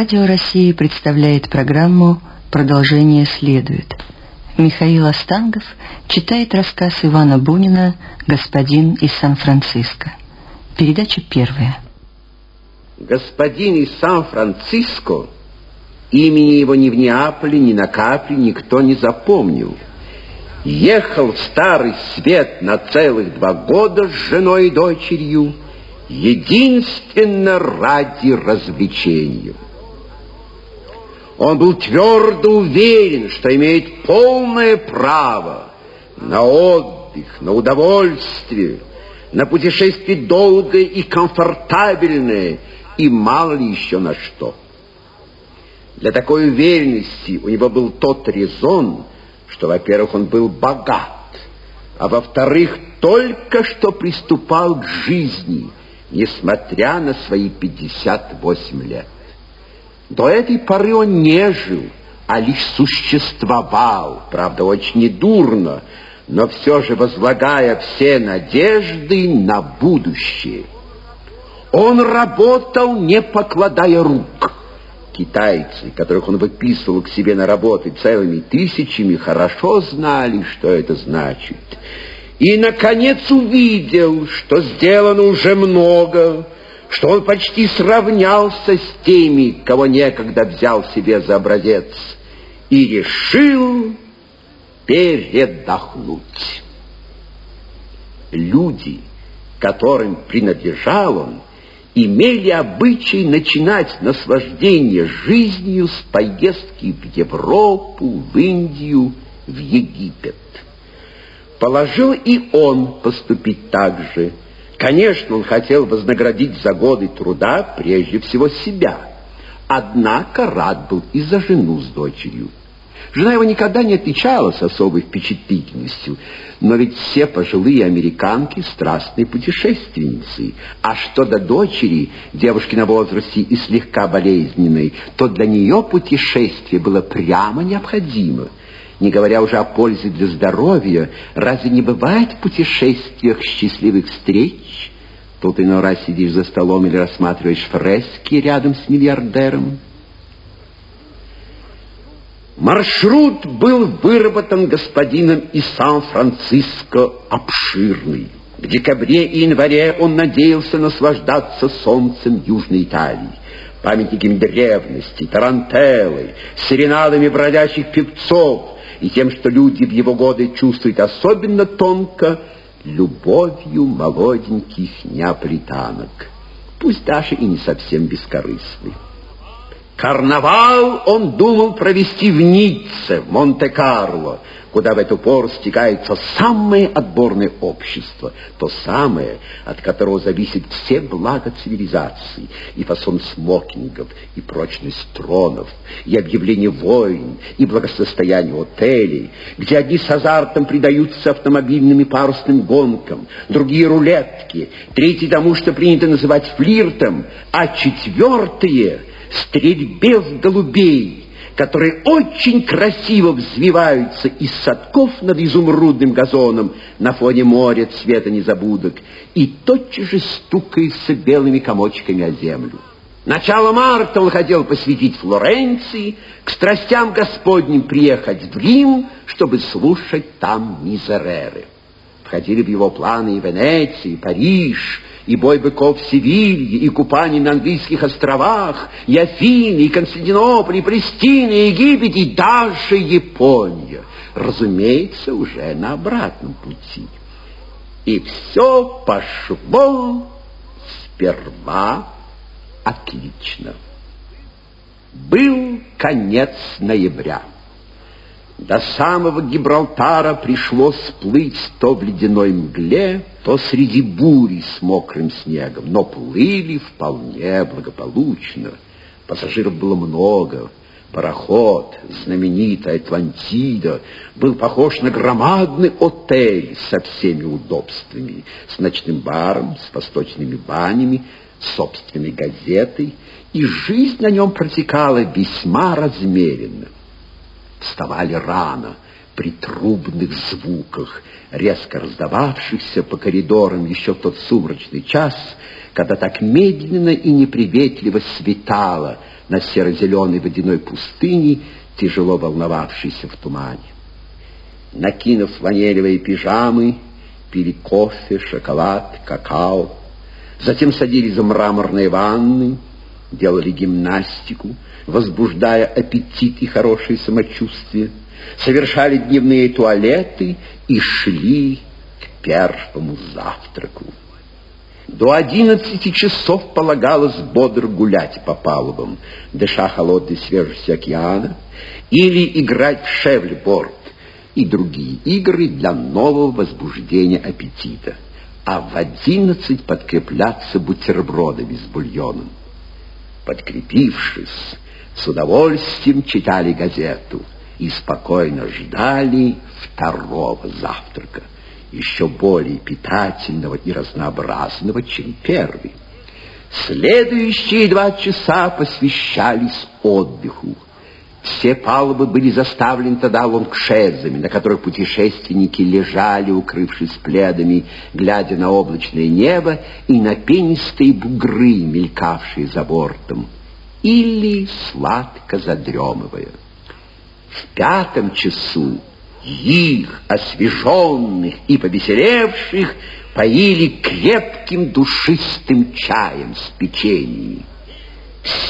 Радио России представляет программу «Продолжение следует». Михаил Остангов читает рассказ Ивана Бунина «Господин из Сан-Франциско». Передача первая. Господин из Сан-Франциско, имени его ни в Неаполе, ни на Капри никто не запомнил. Ехал в Старый Свет на целых два года с женой и дочерью, единственно ради развлечения. Он был твердо уверен, что имеет полное право на отдых, на удовольствие, на путешествие долгое и комфортабельное, и мало ли еще на что. Для такой уверенности у него был тот резон, что, во-первых, он был богат, а во-вторых, только что приступал к жизни, несмотря на свои 58 лет. До этой поры он не жил, а лишь существовал, правда, очень недурно, но все же возлагая все надежды на будущее. Он работал, не покладая рук. Китайцы, которых он выписывал к себе на работы целыми тысячами, хорошо знали, что это значит. И, наконец, увидел, что сделано уже много, что он почти сравнялся с теми, кого некогда взял себе за образец, и решил передохнуть. Люди, которым принадлежал он, имели обычай начинать наслаждение жизнью с поездки в Европу, в Индию, в Египет. Положил и он поступить так же – Конечно, он хотел вознаградить за годы труда прежде всего себя. Однако рад был и за жену с дочерью. Жена его никогда не отличалась особой впечатлительностью, но ведь все пожилые американки — страстные путешественницы. А что до дочери, девушки на возрасте и слегка болезненной, то для нее путешествие было прямо необходимо — не говоря уже о пользе для здоровья, разве не бывает в путешествиях счастливых встреч? Тут иной раз сидишь за столом или рассматриваешь фрески рядом с миллиардером. Маршрут был выработан господином из Сан-Франциско обширный. В декабре и январе он надеялся наслаждаться солнцем Южной Италии, памятниками древности, тарантеллой, серенадами бродячих певцов, и тем, что люди в его годы чувствуют особенно тонко, любовью молоденьких неаполитанок, пусть даже и не совсем бескорыстных. Карнавал он думал провести в Ницце, в Монте-Карло, куда в эту пору стекается самое отборное общество, то самое, от которого зависит все блага цивилизации, и фасон смокингов, и прочность тронов, и объявление войн, и благосостояние отелей, где одни с азартом предаются автомобильным и парусным гонкам, другие рулетки, третьи тому, что принято называть флиртом, а четвертые — стрельбе с голубей, которые очень красиво взвиваются из садков над изумрудным газоном на фоне моря цвета незабудок и тотчас же стукаются белыми комочками о землю. Начало марта он хотел посвятить Флоренции, к страстям Господним приехать в Рим, чтобы слушать там мизереры. Входили в его планы и Венеция, и Париж, и бой быков в Севилье, и купание на английских островах, и Афины, и Константинополь, и Палестина, и Египет, и даже Япония. Разумеется, уже на обратном пути. И все пошло сперва отлично. Был конец ноября. До самого Гибралтара пришлось плыть то в ледяной мгле, то среди бури с мокрым снегом, но плыли вполне благополучно. Пассажиров было много. Пароход, знаменитая Атлантида, был похож на громадный отель со всеми удобствами, с ночным баром, с восточными банями, с собственной газетой, и жизнь на нем протекала весьма размеренно вставали рано, при трубных звуках, резко раздававшихся по коридорам еще в тот сумрачный час, когда так медленно и неприветливо светало на серо-зеленой водяной пустыне, тяжело волновавшейся в тумане. Накинув фланелевые пижамы, пили кофе, шоколад, какао, затем садились за мраморные ванны, делали гимнастику, возбуждая аппетит и хорошее самочувствие, совершали дневные туалеты и шли к первому завтраку. До одиннадцати часов полагалось бодро гулять по палубам, дыша холодной свежестью океана, или играть в шевлеборд и другие игры для нового возбуждения аппетита, а в одиннадцать подкрепляться бутербродами с бульоном. Подкрепившись, с удовольствием читали газету и спокойно ждали второго завтрака, еще более питательного и разнообразного, чем первый. Следующие два часа посвящались отдыху. Все палубы были заставлены тогда лонгшезами, на которых путешественники лежали, укрывшись пледами, глядя на облачное небо и на пенистые бугры, мелькавшие за бортом, или сладко задремывая. В пятом часу их, освеженных и повеселевших, поили крепким душистым чаем с печеньем.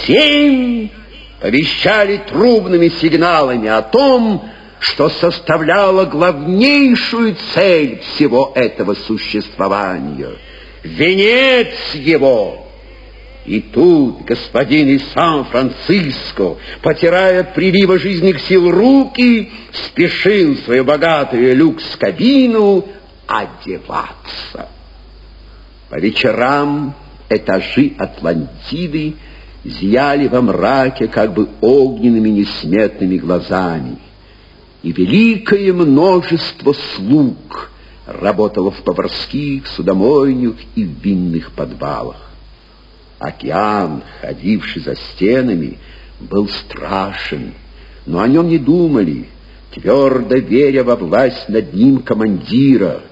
Семь повещали трубными сигналами о том, что составляло главнейшую цель всего этого существования, венец его. И тут господин из Сан-Франциско, потирая от прилива жизненных сил руки, спешил в свою богатую люкс-кабину одеваться. По вечерам этажи Атлантиды зияли во мраке как бы огненными несметными глазами. И великое множество слуг работало в поварских, судомойнях и в винных подвалах. Океан, ходивший за стенами, был страшен, но о нем не думали, твердо веря во власть над ним командира,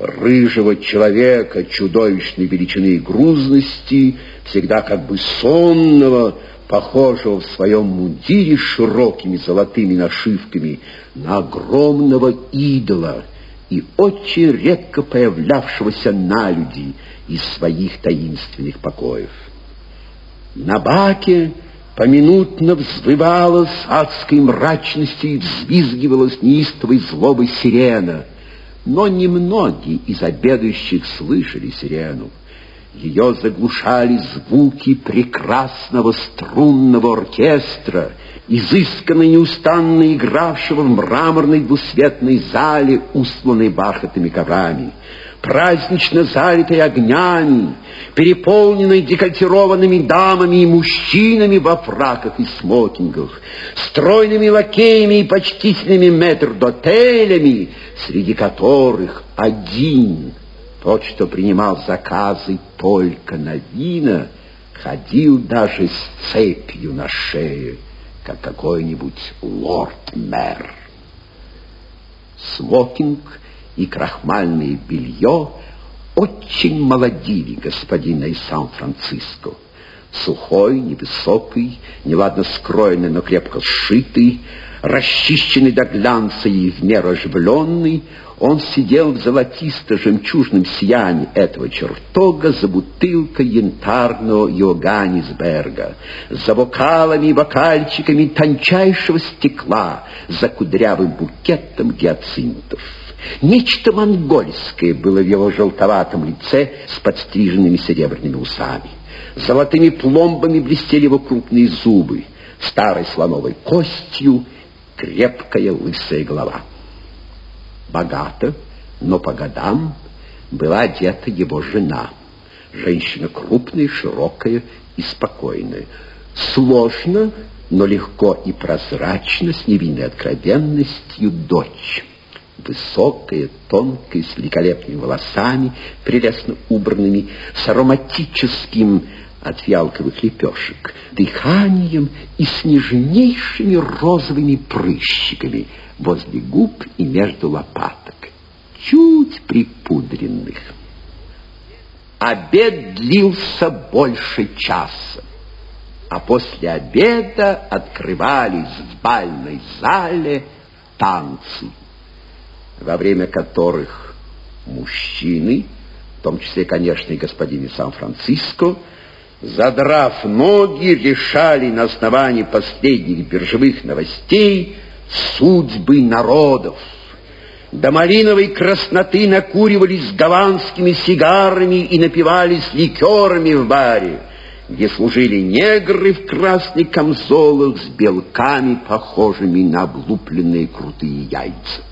рыжего человека чудовищной величины и грузности, всегда как бы сонного, похожего в своем мундире с широкими золотыми нашивками на огромного идола и очень редко появлявшегося на люди из своих таинственных покоев. На баке поминутно взвывала с адской мрачностью и взвизгивала с неистовой злобой сирена, но немногие из обедающих слышали сирену. Ее заглушали звуки прекрасного струнного оркестра, изысканно неустанно игравшего в мраморной двусветной зале, устланной бархатными коврами, празднично залитой огнями, переполненной декольтированными дамами и мужчинами во фраках и смокингах, стройными лакеями и почтительными метрдотелями, среди которых один тот, что принимал заказы только на вина, ходил даже с цепью на шее, как какой-нибудь лорд-мэр. Смокинг и крахмальное белье очень молодили господина из Сан-Франциско. Сухой, невысокий, неладно скроенный, но крепко сшитый, расчищенный до глянца и в меру оживленный, он сидел в золотисто-жемчужном сиянии этого чертога за бутылкой янтарного Йоганнисберга, за бокалами и бокальчиками тончайшего стекла, за кудрявым букетом гиацинтов. Нечто монгольское было в его желтоватом лице с подстриженными серебряными усами. Золотыми пломбами блестели его крупные зубы, старой слоновой костью крепкая лысая голова богато, но по годам была одета его жена. Женщина крупная, широкая и спокойная. Сложно, но легко и прозрачно, с невинной откровенностью дочь. Высокая, тонкая, с великолепными волосами, прелестно убранными, с ароматическим от фиалковых лепешек, дыханием и с нежнейшими розовыми прыщиками возле губ и между лопаток, чуть припудренных. Обед длился больше часа, а после обеда открывались в бальной зале танцы, во время которых мужчины, в том числе, конечно, и господин Сан-Франциско, задрав ноги, решали на основании последних биржевых новостей судьбы народов. До малиновой красноты накуривались гаванскими сигарами и напивались ликерами в баре, где служили негры в красных камзолах с белками, похожими на облупленные крутые яйца.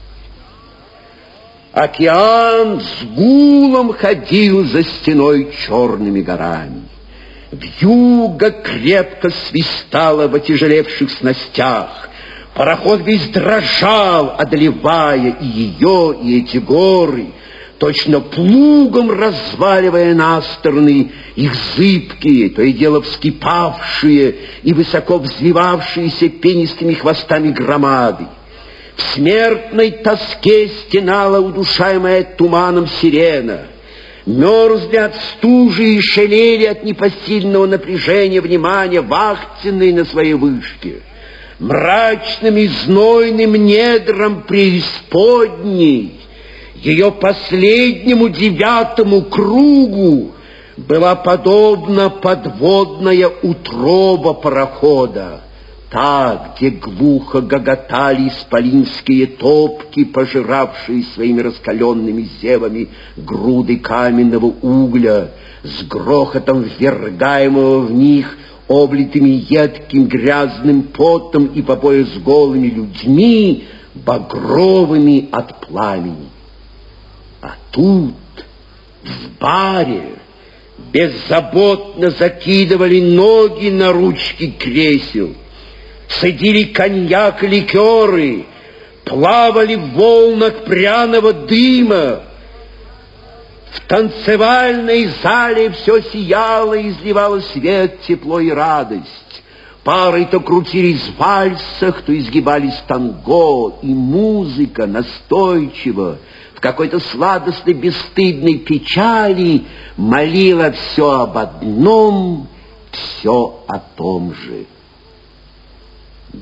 Океан с гулом ходил за стеной черными горами. Вьюга крепко свистала в отяжелевших снастях. Пароход весь дрожал, одолевая и ее, и эти горы, точно плугом разваливая на стороны их зыбкие, то и дело вскипавшие и высоко взвивавшиеся пенистыми хвостами громады. В смертной тоске стенала удушаемая туманом сирена — мерзли от стужи и шалели от непосильного напряжения внимания вахтенные на своей вышке. Мрачным и знойным недром преисподней, ее последнему девятому кругу была подобна подводная утроба парохода. Та, где глухо гоготали исполинские топки, пожиравшие своими раскаленными зевами груды каменного угля, с грохотом ввергаемого в них облитыми едким грязным потом и по пояс голыми людьми, багровыми от пламени. А тут, в баре, беззаботно закидывали ноги на ручки кресел — цедили коньяк ликеры, плавали в волнах пряного дыма. В танцевальной зале все сияло и изливало свет, тепло и радость. Пары то крутились в вальсах, то изгибались танго, и музыка настойчиво, в какой-то сладостной бесстыдной печали молила все об одном, все о том же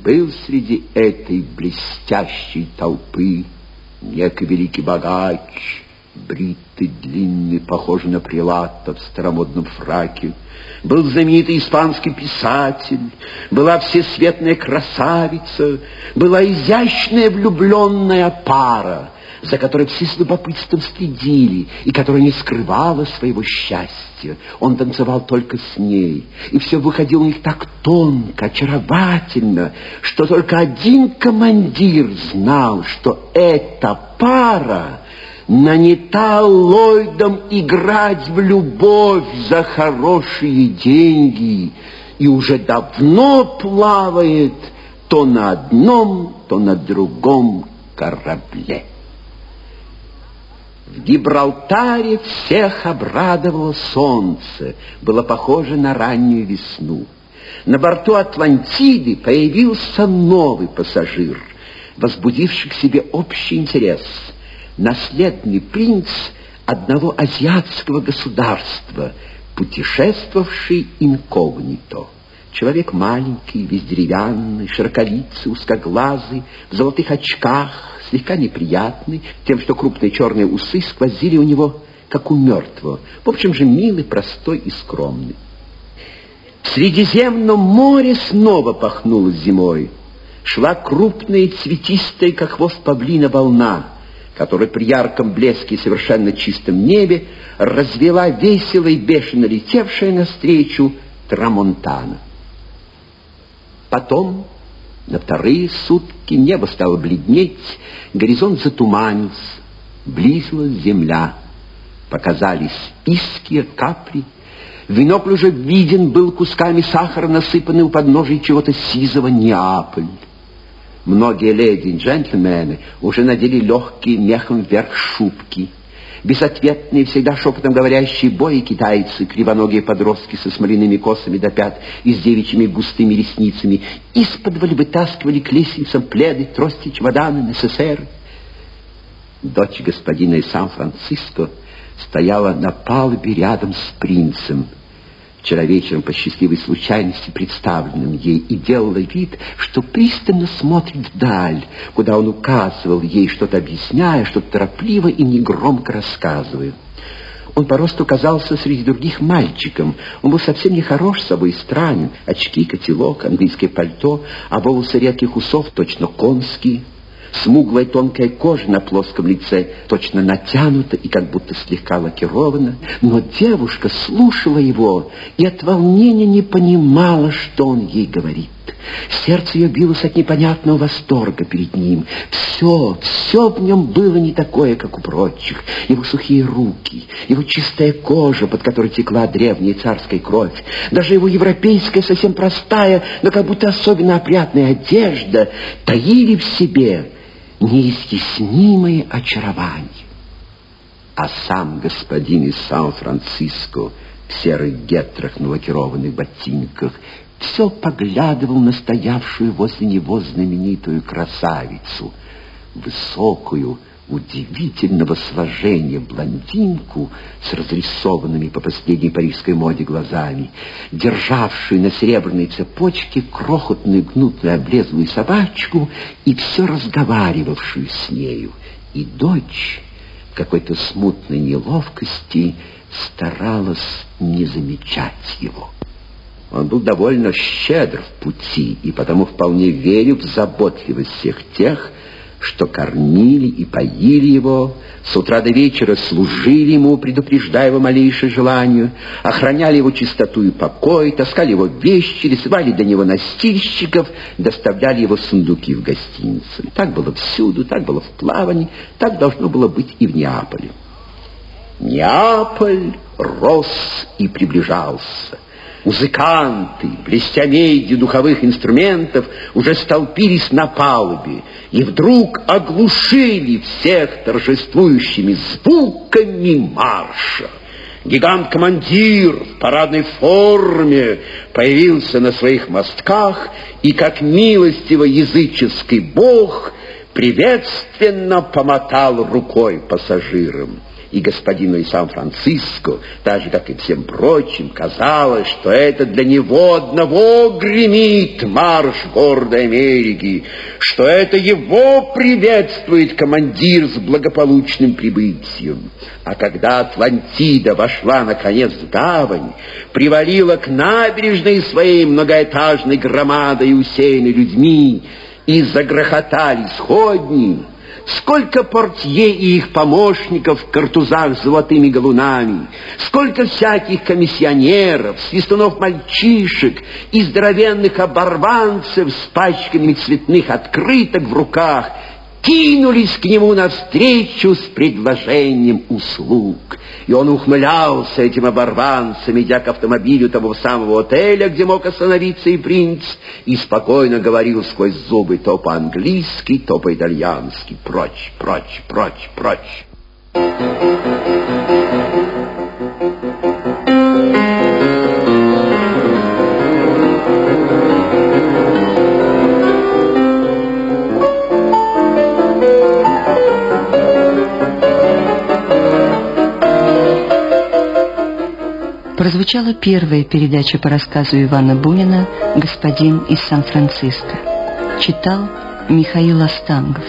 был среди этой блестящей толпы некий великий богач, бритый, длинный, похожий на прилата в старомодном фраке. Был знаменитый испанский писатель, была всесветная красавица, была изящная влюбленная пара, за которой все с любопытством следили и которая не скрывала своего счастья. Он танцевал только с ней, и все выходило у них так тонко, очаровательно, что только один командир знал, что эта пара нанята Ллойдом играть в любовь за хорошие деньги и уже давно плавает то на одном, то на другом корабле. В Гибралтаре всех обрадовало солнце, было похоже на раннюю весну. На борту Атлантиды появился новый пассажир, возбудивший к себе общий интерес. Наследный принц одного азиатского государства, путешествовавший инкогнито. Человек маленький, весь деревянный, широколицый, узкоглазый, в золотых очках, слегка неприятный, тем, что крупные черные усы сквозили у него, как у мертвого. В общем же, милый, простой и скромный. В Средиземном море снова пахнуло зимой. Шла крупная, цветистая, как хвост павлина, волна, которая при ярком блеске и совершенно чистом небе развела весело и бешено летевшая навстречу Трамонтана. Потом на вторые сутки небо стало бледнеть, горизонт затуманился, близилась земля. Показались иские капли. Винокль уже виден был кусками сахара, насыпанный у подножия чего-то сизого Неаполь. Многие леди и джентльмены уже надели легкие мехом вверх шубки. Безответные, всегда шепотом говорящие бои китайцы, кривоногие подростки со смоляными косами до пят и с девичьими густыми ресницами, из-под вытаскивали к лестницам пледы, трости, чемоданы, НССР. Дочь господина из Сан-Франциско стояла на палубе рядом с принцем, вчера вечером по счастливой случайности представленным ей, и делала вид, что пристально смотрит вдаль, куда он указывал ей, что-то объясняя, что-то торопливо и негромко рассказывая. Он по росту казался среди других мальчиком. Он был совсем не хорош собой и странен. Очки, котелок, английское пальто, а волосы редких усов точно конские — Смуглая тонкая кожа на плоском лице точно натянута и как будто слегка лакирована. Но девушка слушала его и от волнения не понимала, что он ей говорит. Сердце ее билось от непонятного восторга перед ним. Все, все в нем было не такое, как у прочих. Его сухие руки, его чистая кожа, под которой текла древняя царская кровь, даже его европейская, совсем простая, но как будто особенно опрятная одежда таили в себе неизъяснимое очарование. А сам господин из Сан-Франциско в серых гетрах на лакированных ботинках все поглядывал на стоявшую возле него знаменитую красавицу, высокую, удивительного сложения блондинку с разрисованными по последней парижской моде глазами, державшую на серебряной цепочке крохотную гнутую облезлую собачку и все разговаривавшую с нею. И дочь какой-то смутной неловкости старалась не замечать его. Он был довольно щедр в пути и потому вполне верил в заботливость всех тех, что кормили и поили его, с утра до вечера служили ему, предупреждая его малейшее желание, охраняли его чистоту и покой, таскали его вещи, рисовали до него настильщиков, доставляли его сундуки в гостиницу. Так было всюду, так было в плавании, так должно было быть и в Неаполе. Неаполь рос и приближался. Музыканты, блестя медью духовых инструментов, уже столпились на палубе и вдруг оглушили всех торжествующими звуками марша. Гигант-командир в парадной форме появился на своих мостках и, как милостиво языческий бог, приветственно помотал рукой пассажирам и господину из Сан-Франциско, так же, как и всем прочим, казалось, что это для него одного гремит марш гордой Америки, что это его приветствует командир с благополучным прибытием. А когда Атлантида вошла, наконец, в гавань, привалила к набережной своей многоэтажной громадой, усеянной людьми, и загрохотали сходни, Сколько портье и их помощников в картузах с золотыми галунами, сколько всяких комиссионеров, свистунов-мальчишек и здоровенных оборванцев с пачками цветных открыток в руках — кинулись к нему навстречу с предложением услуг. И он ухмылялся этим оборванцам, идя к автомобилю того самого отеля, где мог остановиться и принц, и спокойно говорил сквозь зубы то по-английски, то по-итальянски. Прочь, прочь, прочь, прочь. Прозвучала первая передача по рассказу Ивана Бунина «Господин из Сан-Франциско». Читал Михаил Остангов.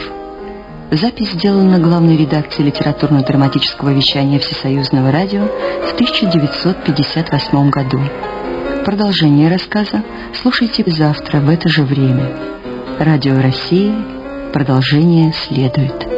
Запись сделана главной редакцией литературно-драматического вещания Всесоюзного радио в 1958 году. Продолжение рассказа слушайте завтра в это же время. Радио России. Продолжение следует.